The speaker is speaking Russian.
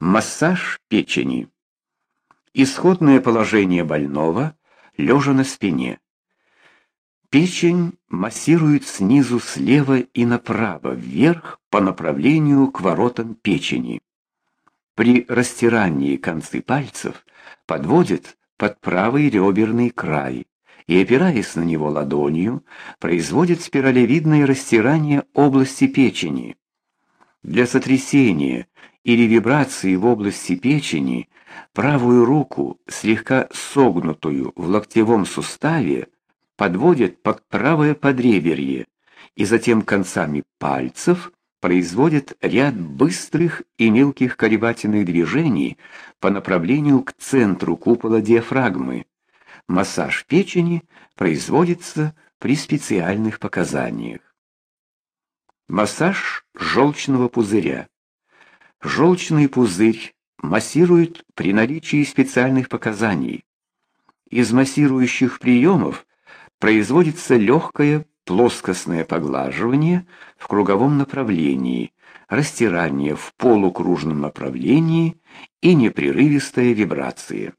Массаж печени. Исходное положение больного лежа на спине. Печень массирует снизу слева и направо, вверх по направлению к воротам печени. При растирании концы пальцев подводит под правый реберный край и, опираясь на него ладонью, производит спиралевидное растирание области печени. Для сотрясения или вибрации в области печени правую руку, слегка согнутую в локтевом суставе, подводят под правое подреберье и затем концами пальцев производят ряд быстрых и мелких колебательных движений по направлению к центру купола диафрагмы. Массаж печени производится при специальных показаниях. Массаж желчного пузыря. Желчный пузырь массируют при наличии специальных показаний. Из массирующих приемов производится легкое плоскостное поглаживание в круговом направлении, растирание в полукружном направлении и непрерывистая вибрация.